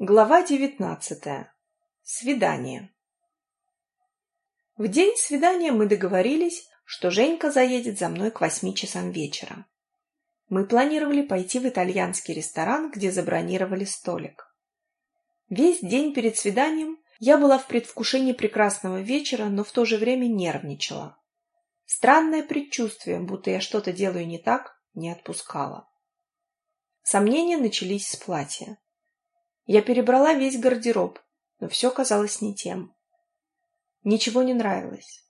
Глава девятнадцатая. Свидание. В день свидания мы договорились, что Женька заедет за мной к восьми часам вечера. Мы планировали пойти в итальянский ресторан, где забронировали столик. Весь день перед свиданием я была в предвкушении прекрасного вечера, но в то же время нервничала. Странное предчувствие, будто я что-то делаю не так, не отпускало. Сомнения начались с платья. Я перебрала весь гардероб, но все казалось не тем. Ничего не нравилось.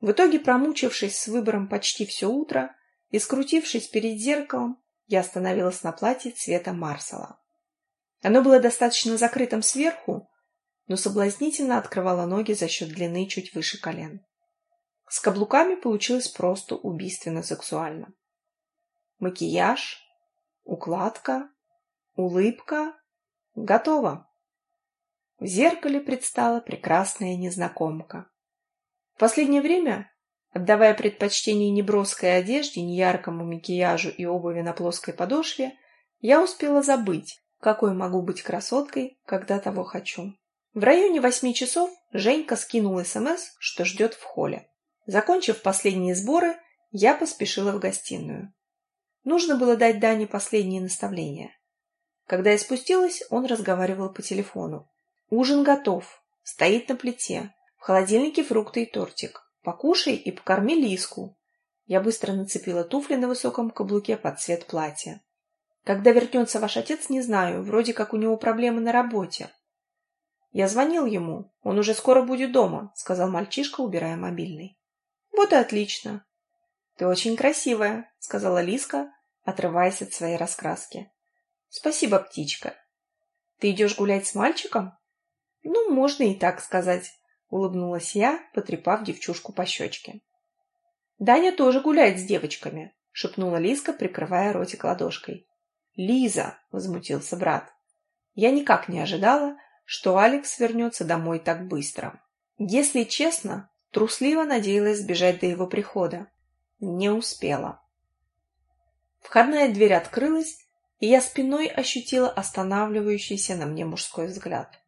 В итоге, промучившись с выбором почти все утро и скрутившись перед зеркалом, я остановилась на платье цвета марсала. Оно было достаточно закрытым сверху, но соблазнительно открывало ноги за счет длины чуть выше колен. С каблуками получилось просто убийственно сексуально. Макияж, укладка, улыбка Готово. В зеркале предстала прекрасная незнакомка. В последнее время, отдавая предпочтение неброской одежде, неяркому макияжу и обуви на плоской подошве, я успела забыть, какой могу быть красоткой, когда того хочу. В районе восьми часов Женька скинул СМС, что ждет в холле. Закончив последние сборы, я поспешила в гостиную. Нужно было дать Дане последние наставления. Когда я спустилась, он разговаривал по телефону. «Ужин готов. Стоит на плите. В холодильнике фрукты и тортик. Покушай и покорми Лиску». Я быстро нацепила туфли на высоком каблуке под цвет платья. «Когда вернется ваш отец, не знаю. Вроде как у него проблемы на работе». «Я звонил ему. Он уже скоро будет дома», — сказал мальчишка, убирая мобильный. «Вот и отлично». «Ты очень красивая», — сказала Лиска, отрываясь от своей раскраски. Спасибо, птичка. Ты идешь гулять с мальчиком? Ну, можно и так сказать, улыбнулась я, потрепав девчушку по щечке. Даня тоже гуляет с девочками, шепнула Лизка, прикрывая ротик ладошкой. Лиза, возмутился брат. Я никак не ожидала, что Алекс вернется домой так быстро. Если честно, трусливо надеялась сбежать до его прихода. Не успела. Входная дверь открылась, и я спиной ощутила останавливающийся на мне мужской взгляд.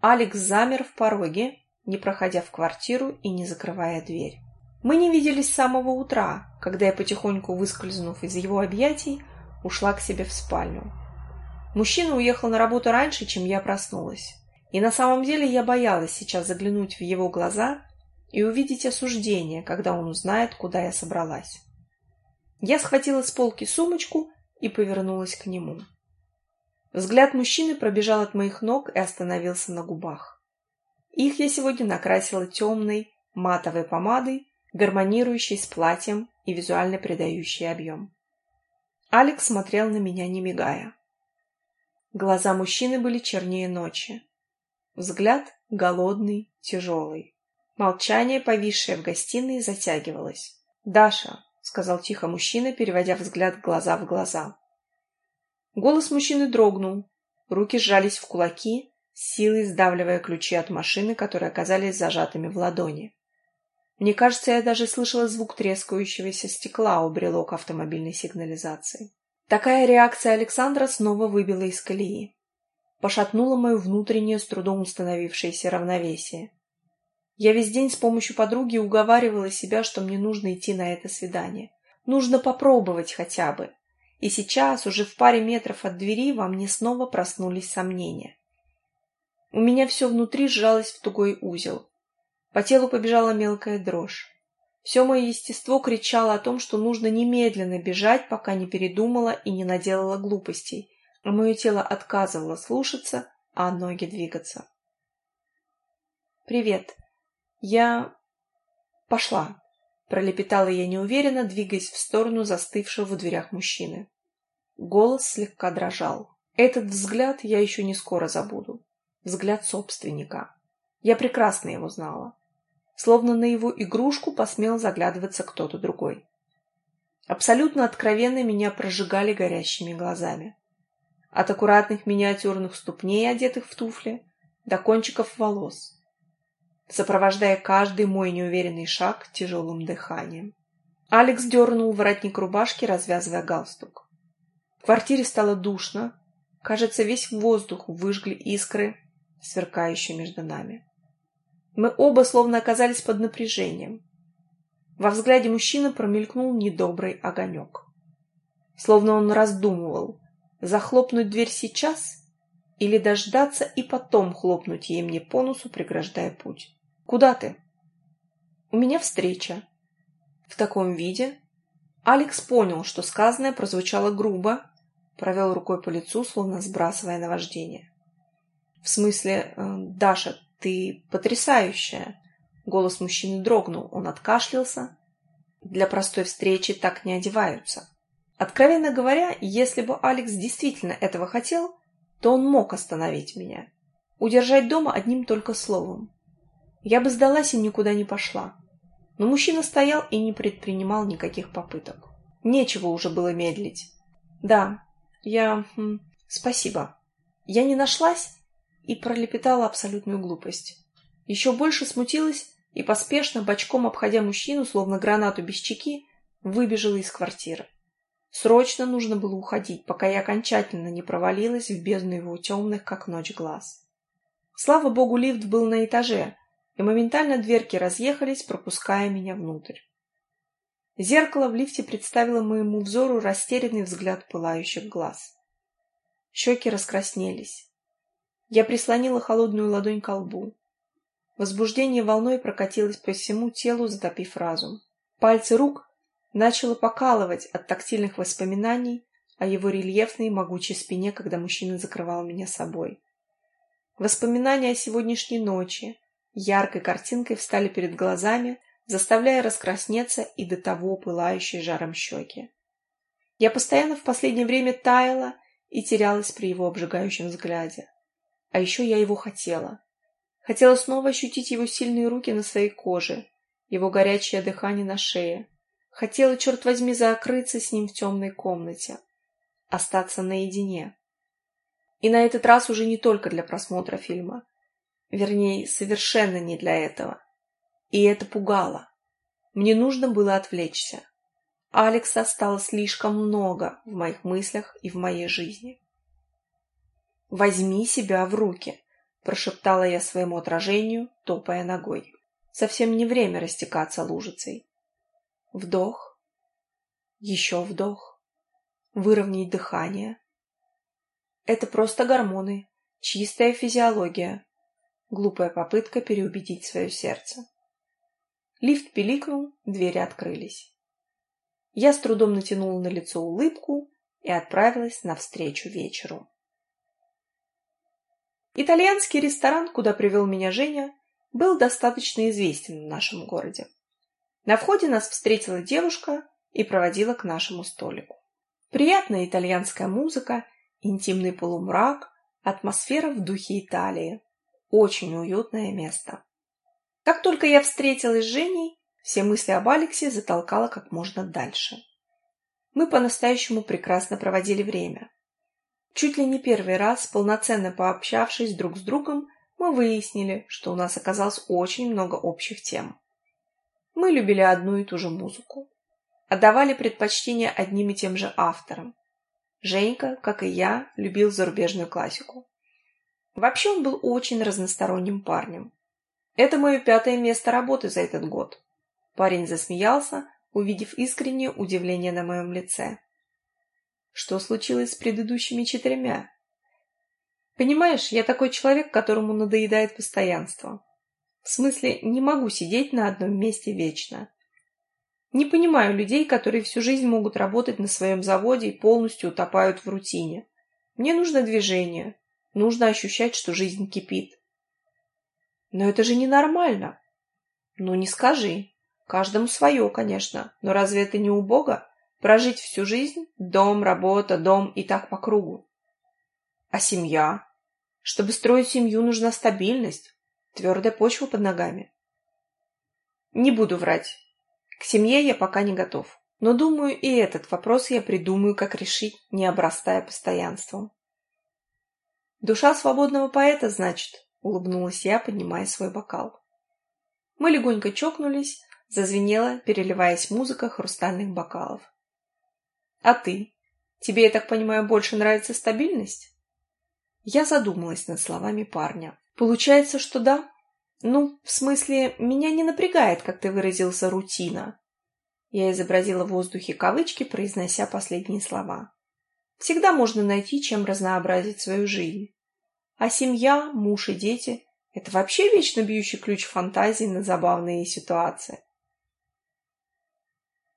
Алекс замер в пороге, не проходя в квартиру и не закрывая дверь. Мы не виделись с самого утра, когда я, потихоньку выскользнув из его объятий, ушла к себе в спальню. Мужчина уехал на работу раньше, чем я проснулась. И на самом деле я боялась сейчас заглянуть в его глаза и увидеть осуждение, когда он узнает, куда я собралась. Я схватила с полки сумочку и повернулась к нему. Взгляд мужчины пробежал от моих ног и остановился на губах. Их я сегодня накрасила темной, матовой помадой, гармонирующей с платьем и визуально придающей объем. Алекс смотрел на меня, не мигая. Глаза мужчины были чернее ночи. Взгляд голодный, тяжелый. Молчание, повисшее в гостиной, затягивалось. «Даша, — сказал тихо мужчина, переводя взгляд глаза в глаза. Голос мужчины дрогнул, руки сжались в кулаки, силой сдавливая ключи от машины, которые оказались зажатыми в ладони. Мне кажется, я даже слышала звук трескающегося стекла у брелок автомобильной сигнализации. Такая реакция Александра снова выбила из колеи. Пошатнула мое внутреннее, с трудом установившееся равновесие. Я весь день с помощью подруги уговаривала себя, что мне нужно идти на это свидание. Нужно попробовать хотя бы. И сейчас, уже в паре метров от двери, во мне снова проснулись сомнения. У меня все внутри сжалось в тугой узел. По телу побежала мелкая дрожь. Все мое естество кричало о том, что нужно немедленно бежать, пока не передумала и не наделала глупостей, а мое тело отказывало слушаться, а ноги двигаться. «Привет», «Я... пошла», — пролепетала я неуверенно, двигаясь в сторону застывшего в дверях мужчины. Голос слегка дрожал. Этот взгляд я еще не скоро забуду. Взгляд собственника. Я прекрасно его знала. Словно на его игрушку посмел заглядываться кто-то другой. Абсолютно откровенно меня прожигали горящими глазами. От аккуратных миниатюрных ступней, одетых в туфли, до кончиков волос, сопровождая каждый мой неуверенный шаг тяжелым дыханием. Алекс дернул воротник рубашки, развязывая галстук. В квартире стало душно, Кажется, весь воздух выжгли искры, сверкающие между нами. Мы оба словно оказались под напряжением. Во взгляде мужчины промелькнул недобрый огонек. Словно он раздумывал, захлопнуть дверь сейчас или дождаться и потом хлопнуть ей мне по носу, преграждая путь. «Куда ты?» «У меня встреча». В таком виде Алекс понял, что сказанное прозвучало грубо, провел рукой по лицу, словно сбрасывая наваждение. «В смысле, э, Даша, ты потрясающая!» Голос мужчины дрогнул, он откашлялся. «Для простой встречи так не одеваются». Откровенно говоря, если бы Алекс действительно этого хотел, то он мог остановить меня. Удержать дома одним только словом. Я бы сдалась и никуда не пошла. Но мужчина стоял и не предпринимал никаких попыток. Нечего уже было медлить. Да, я... Хм, спасибо. Я не нашлась и пролепетала абсолютную глупость. Еще больше смутилась и поспешно, бочком обходя мужчину, словно гранату без чеки, выбежала из квартиры. Срочно нужно было уходить, пока я окончательно не провалилась в бездну его темных, как ночь, глаз. Слава богу, лифт был на этаже, и моментально дверки разъехались, пропуская меня внутрь. Зеркало в лифте представило моему взору растерянный взгляд пылающих глаз. Щеки раскраснелись. Я прислонила холодную ладонь к лбу. Возбуждение волной прокатилось по всему телу, затопив разум. Пальцы рук начало покалывать от тактильных воспоминаний о его рельефной могучей спине, когда мужчина закрывал меня собой. Воспоминания о сегодняшней ночи, яркой картинкой встали перед глазами, заставляя раскраснеться и до того пылающие жаром щеки. Я постоянно в последнее время таяла и терялась при его обжигающем взгляде. А еще я его хотела. Хотела снова ощутить его сильные руки на своей коже, его горячее дыхание на шее. Хотела, черт возьми, закрыться с ним в темной комнате. Остаться наедине. И на этот раз уже не только для просмотра фильма. Вернее, совершенно не для этого. И это пугало. Мне нужно было отвлечься. Алекса стало слишком много в моих мыслях и в моей жизни. «Возьми себя в руки», – прошептала я своему отражению, топая ногой. Совсем не время растекаться лужицей. Вдох. Еще вдох. Выровнять дыхание. Это просто гормоны, чистая физиология, Глупая попытка переубедить свое сердце. Лифт пиликнул, двери открылись. Я с трудом натянула на лицо улыбку и отправилась навстречу вечеру. Итальянский ресторан, куда привел меня Женя, был достаточно известен в нашем городе. На входе нас встретила девушка и проводила к нашему столику. Приятная итальянская музыка, интимный полумрак, атмосфера в духе Италии. Очень уютное место. Как только я встретилась с Женей, все мысли об Алексе затолкала как можно дальше. Мы по-настоящему прекрасно проводили время. Чуть ли не первый раз, полноценно пообщавшись друг с другом, мы выяснили, что у нас оказалось очень много общих тем. Мы любили одну и ту же музыку. Отдавали предпочтение одним и тем же авторам. Женька, как и я, любил зарубежную классику. Вообще он был очень разносторонним парнем. Это мое пятое место работы за этот год. Парень засмеялся, увидев искреннее удивление на моем лице. Что случилось с предыдущими четырьмя? Понимаешь, я такой человек, которому надоедает постоянство. В смысле, не могу сидеть на одном месте вечно. Не понимаю людей, которые всю жизнь могут работать на своем заводе и полностью утопают в рутине. Мне нужно движение, Нужно ощущать, что жизнь кипит. Но это же ненормально. Ну, не скажи. Каждому свое, конечно. Но разве это не убого? Прожить всю жизнь? Дом, работа, дом и так по кругу. А семья? Чтобы строить семью, нужна стабильность, твердая почва под ногами. Не буду врать. К семье я пока не готов. Но думаю, и этот вопрос я придумаю, как решить, не обрастая постоянством. «Душа свободного поэта, значит», — улыбнулась я, поднимая свой бокал. Мы легонько чокнулись, зазвенела, переливаясь музыка хрустальных бокалов. «А ты? Тебе, я так понимаю, больше нравится стабильность?» Я задумалась над словами парня. Получается, что да? Ну, в смысле, меня не напрягает, как ты выразился, рутина. Я изобразила в воздухе кавычки, произнося последние слова. Всегда можно найти, чем разнообразить свою жизнь. А семья, муж и дети – это вообще вечно бьющий ключ фантазии на забавные ситуации.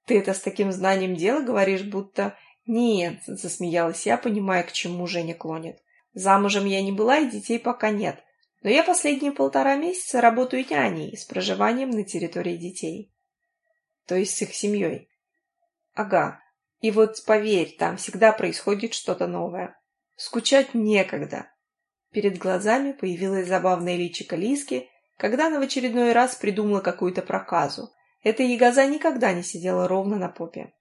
Ты это с таким знанием дела говоришь, будто... Нет, засмеялась я, понимая, к чему Женя клонит. Замужем я не была и детей пока нет. Но я последние полтора месяца работаю няней с проживанием на территории детей. То есть с их семьей. Ага. И вот поверь, там всегда происходит что-то новое. Скучать некогда. Перед глазами появилась забавная личико Лиски, когда она в очередной раз придумала какую-то проказу. Эта ягоза никогда не сидела ровно на попе.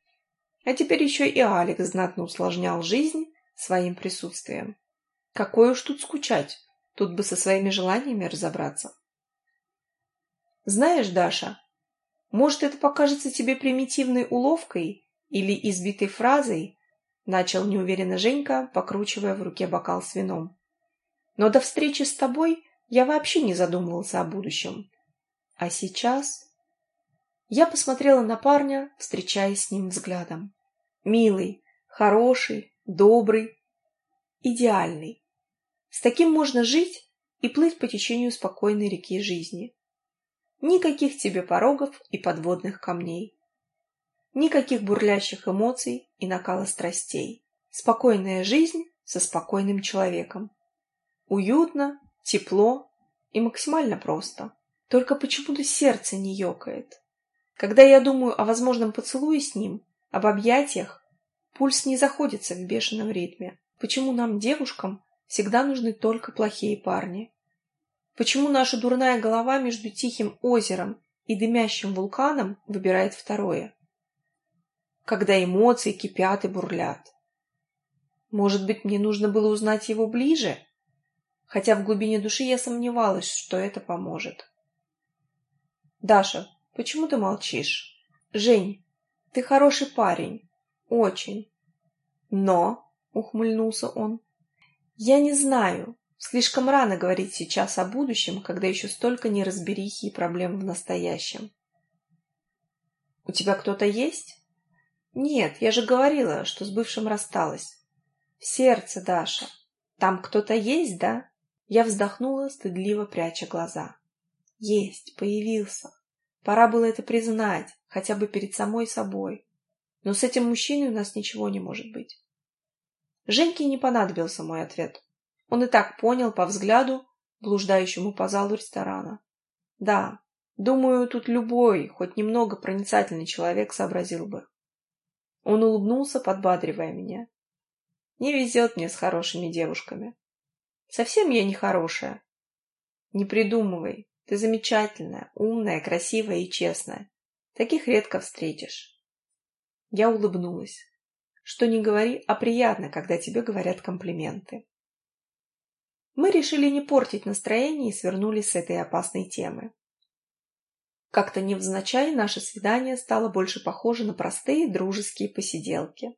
А теперь еще и Алекс знатно усложнял жизнь своим присутствием. Какое уж тут скучать, тут бы со своими желаниями разобраться. Знаешь, Даша, может, это покажется тебе примитивной уловкой или избитой фразой, начал неуверенно Женька, покручивая в руке бокал с вином. Но до встречи с тобой я вообще не задумывался о будущем. А сейчас... Я посмотрела на парня, встречаясь с ним взглядом. Милый, хороший, добрый, идеальный. С таким можно жить и плыть по течению спокойной реки жизни. Никаких тебе порогов и подводных камней. Никаких бурлящих эмоций и накала страстей. Спокойная жизнь со спокойным человеком. Уютно, тепло и максимально просто. Только почему-то сердце не ёкает. Когда я думаю о возможном поцелуе с ним, об объятиях, пульс не заходится в бешеном ритме. Почему нам, девушкам, всегда нужны только плохие парни? Почему наша дурная голова между тихим озером и дымящим вулканом выбирает второе? Когда эмоции кипят и бурлят. Может быть, мне нужно было узнать его ближе? Хотя в глубине души я сомневалась, что это поможет. Даша, Почему ты молчишь? Жень, ты хороший парень. Очень. Но, ухмыльнулся он, я не знаю. Слишком рано говорить сейчас о будущем, когда еще столько неразберихи и проблем в настоящем. У тебя кто-то есть? Нет, я же говорила, что с бывшим рассталась. В сердце, Даша. Там кто-то есть, да? Я вздохнула, стыдливо пряча глаза. Есть, появился. Пора было это признать, хотя бы перед самой собой. Но с этим мужчиной у нас ничего не может быть. Женьке не понадобился мой ответ. Он и так понял по взгляду, блуждающему по залу ресторана. Да, думаю, тут любой, хоть немного проницательный человек сообразил бы. Он улыбнулся, подбадривая меня. Не везет мне с хорошими девушками. Совсем я не хорошая. Не придумывай, ты замечательная, умная, красивая и честная. Таких редко встретишь. Я улыбнулась. Что не говори, а приятно, когда тебе говорят комплименты. Мы решили не портить настроение и свернули с этой опасной темы. Как-то невзначай наше свидание стало больше похоже на простые дружеские посиделки.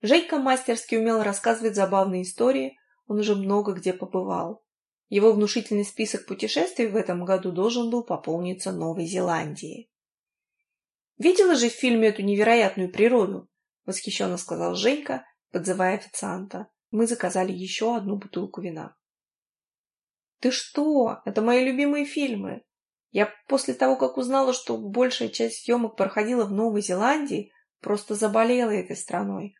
Женька мастерски умел рассказывать забавные истории, он уже много где побывал. Его внушительный список путешествий в этом году должен был пополниться Новой Зеландией. «Видела же в фильме эту невероятную природу?» — восхищенно сказал Женька, подзывая официанта. Мы заказали еще одну бутылку вина. «Ты что? Это мои любимые фильмы. Я после того, как узнала, что большая часть съемок проходила в Новой Зеландии, просто заболела этой страной.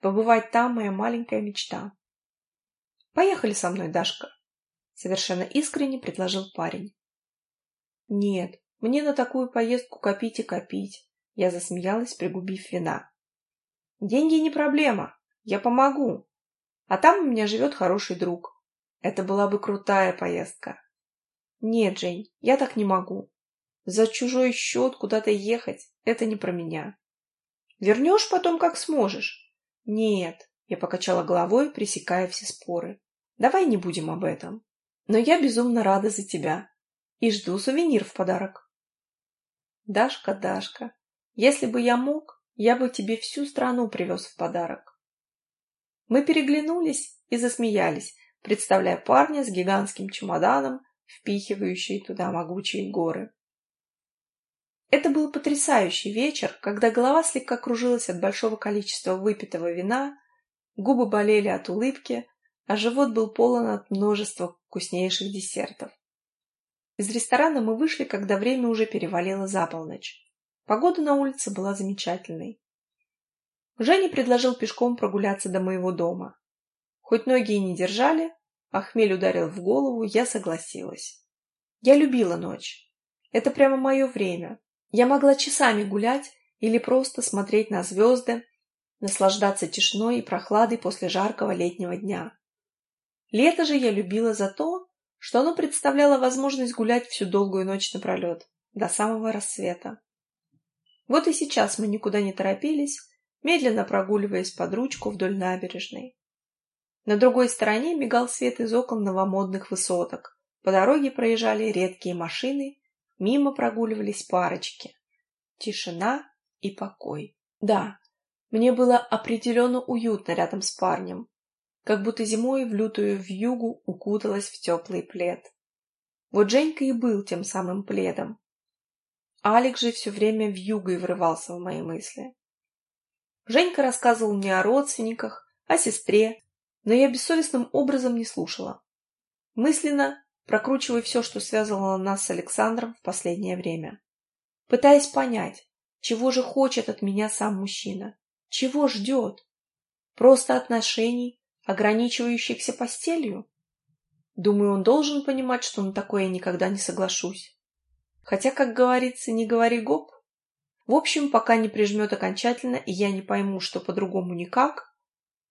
Побывать там — моя маленькая мечта. Поехали со мной, Дашка. Совершенно искренне предложил парень. Нет, мне на такую поездку копить и копить. Я засмеялась, пригубив вина. Деньги не проблема. Я помогу. А там у меня живет хороший друг. Это была бы крутая поездка. Нет, Жень, я так не могу. За чужой счет куда-то ехать — это не про меня. Вернешь потом, как сможешь? Нет, я покачала головой, пресекая все споры. Давай не будем об этом. Но я безумно рада за тебя и жду сувенир в подарок. Дашка, Дашка, если бы я мог, я бы тебе всю страну привез в подарок. Мы переглянулись и засмеялись, представляя парня с гигантским чемоданом, впихивающий туда могучие горы. Это был потрясающий вечер, когда голова слегка кружилась от большого количества выпитого вина, губы болели от улыбки, а живот был полон от множества вкуснейших десертов. Из ресторана мы вышли, когда время уже перевалило за полночь. Погода на улице была замечательной. Женя предложил пешком прогуляться до моего дома. Хоть ноги и не держали, а ударил в голову, я согласилась. Я любила ночь. Это прямо мое время. Я могла часами гулять или просто смотреть на звезды, наслаждаться тишиной и прохладой после жаркого летнего дня. Лето же я любила за то, что оно представляло возможность гулять всю долгую ночь напролет, до самого рассвета. Вот и сейчас мы никуда не торопились, медленно прогуливаясь под ручку вдоль набережной. На другой стороне мигал свет из окон новомодных высоток. По дороге проезжали редкие машины, мимо прогуливались парочки. Тишина и покой. Да, мне было определенно уютно рядом с парнем, как будто зимой в лютую вьюгу укуталась в теплый плед. Вот Женька и был тем самым пледом. Алекс же все время вьюгой врывался в мои мысли. Женька рассказывал мне о родственниках, о сестре, но я бессовестным образом не слушала. Мысленно прокручивая все, что связывало нас с Александром в последнее время. Пытаясь понять, чего же хочет от меня сам мужчина, чего ждет. Просто отношений, ограничивающихся постелью? Думаю, он должен понимать, что на такое я никогда не соглашусь. Хотя, как говорится, не говори гоп. В общем, пока не прижмет окончательно, и я не пойму, что по-другому никак,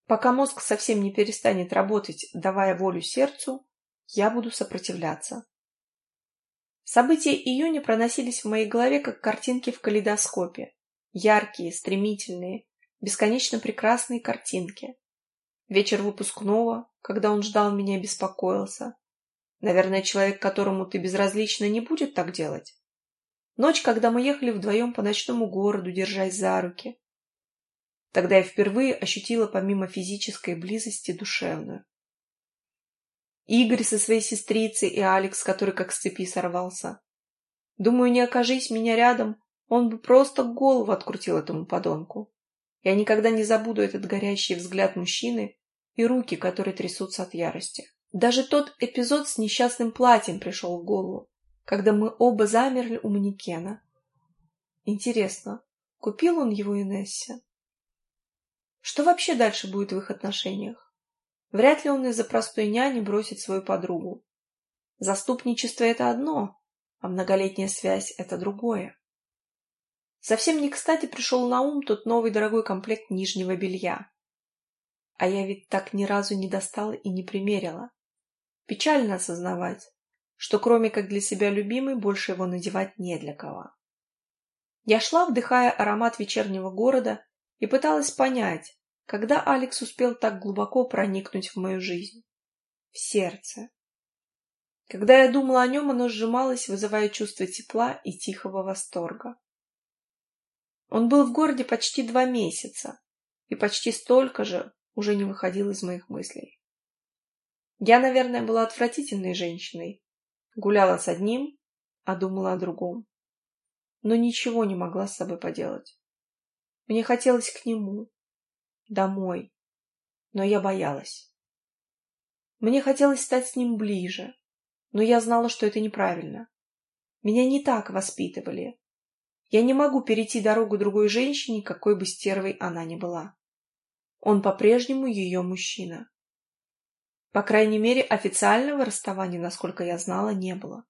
пока мозг совсем не перестанет работать, давая волю сердцу, я буду сопротивляться. События июня проносились в моей голове, как картинки в калейдоскопе. Яркие, стремительные, бесконечно прекрасные картинки. Вечер выпускного, когда он ждал меня беспокоился. Наверное, человек, которому ты безразлична, не будет так делать. Ночь, когда мы ехали вдвоем по ночному городу, держась за руки. Тогда я впервые ощутила помимо физической близости душевную. Игорь со своей сестрицей и Алекс, который как с цепи сорвался. Думаю, не окажись меня рядом, он бы просто голову открутил этому подонку. Я никогда не забуду этот горящий взгляд мужчины и руки, которые трясутся от ярости. Даже тот эпизод с несчастным платьем пришел в голову когда мы оба замерли у манекена. Интересно, купил он его Инессе? Что вообще дальше будет в их отношениях? Вряд ли он из-за простой няни бросит свою подругу. Заступничество — это одно, а многолетняя связь — это другое. Совсем не кстати пришел на ум тот новый дорогой комплект нижнего белья. А я ведь так ни разу не достала и не примерила. Печально осознавать, что кроме как для себя любимой, больше его надевать не для кого. Я шла, вдыхая аромат вечернего города, и пыталась понять, когда Алекс успел так глубоко проникнуть в мою жизнь. В сердце. Когда я думала о нем, оно сжималось, вызывая чувство тепла и тихого восторга. Он был в городе почти два месяца, и почти столько же уже не выходил из моих мыслей. Я, наверное, была отвратительной женщиной, Гуляла с одним, а думала о другом. Но ничего не могла с собой поделать. Мне хотелось к нему, домой, но я боялась. Мне хотелось стать с ним ближе, но я знала, что это неправильно. Меня не так воспитывали. Я не могу перейти дорогу другой женщине, какой бы стервой она ни была. Он по-прежнему ее мужчина. По крайней мере, официального расставания, насколько я знала, не было.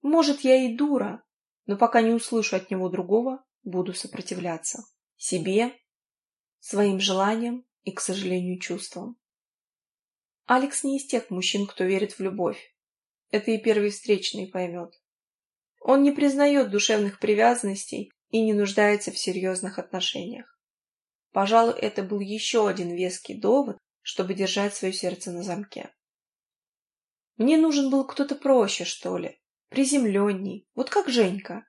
Может, я и дура, но пока не услышу от него другого, буду сопротивляться. Себе, своим желаниям и, к сожалению, чувствам. Алекс не из тех мужчин, кто верит в любовь. Это и первый встречный поймет. Он не признает душевных привязанностей и не нуждается в серьезных отношениях. Пожалуй, это был еще один веский довод, чтобы держать свое сердце на замке. Мне нужен был кто-то проще, что ли, приземленней, вот как Женька.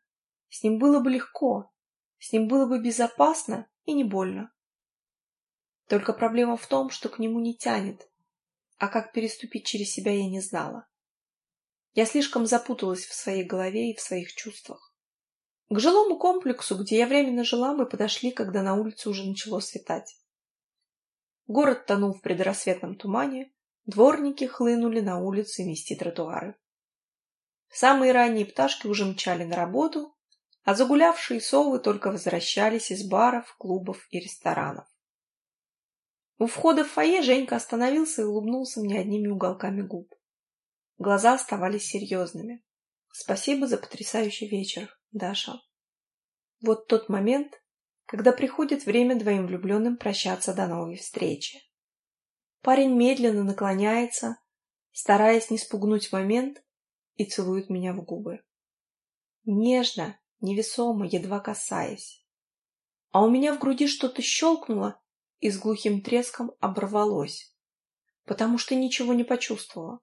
С ним было бы легко, с ним было бы безопасно и не больно. Только проблема в том, что к нему не тянет. а как переступить через себя я не знала. Я слишком запуталась в своей голове и в своих чувствах. К жилому комплексу, где я временно жила, мы подошли, когда на улице уже начало светать. Город тонул в предрассветном тумане, дворники хлынули на улицы мести тротуары. Самые ранние пташки уже мчали на работу, а загулявшие совы только возвращались из баров, клубов и ресторанов. У входа в фойе Женька остановился и улыбнулся мне одними уголками губ. Глаза оставались серьезными. Спасибо за потрясающий вечер, Даша. Вот тот момент, когда приходит время двоим влюбленным прощаться до новой встречи. Парень медленно наклоняется, стараясь не спугнуть момент, и целует меня в губы. Нежно, невесомо, едва касаясь. А у меня в груди что-то щелкнуло и с глухим треском оборвалось, потому что ничего не почувствовала.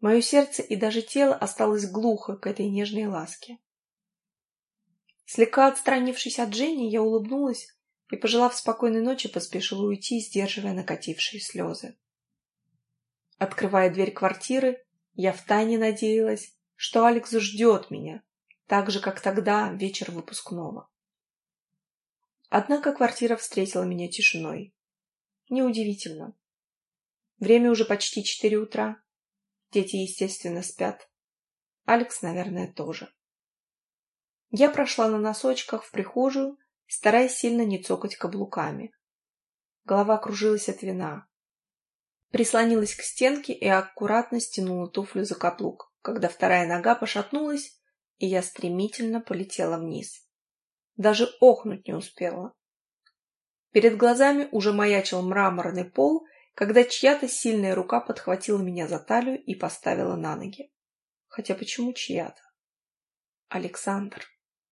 Мое сердце и даже тело осталось глухо к этой нежной ласке. Слегка отстранившись от Жени, я улыбнулась и, пожелав спокойной ночи, поспешила уйти, сдерживая накатившие слезы. Открывая дверь квартиры, я втайне надеялась, что Алекс ждет меня, так же, как тогда, вечер выпускного. Однако квартира встретила меня тишиной. Неудивительно. Время уже почти четыре утра. Дети, естественно, спят. Алекс, наверное, тоже. Я прошла на носочках в прихожую, стараясь сильно не цокать каблуками. Голова кружилась от вина. Прислонилась к стенке и аккуратно стянула туфлю за каблук, когда вторая нога пошатнулась, и я стремительно полетела вниз. Даже охнуть не успела. Перед глазами уже маячил мраморный пол, когда чья-то сильная рука подхватила меня за талию и поставила на ноги. Хотя почему чья-то? Александр.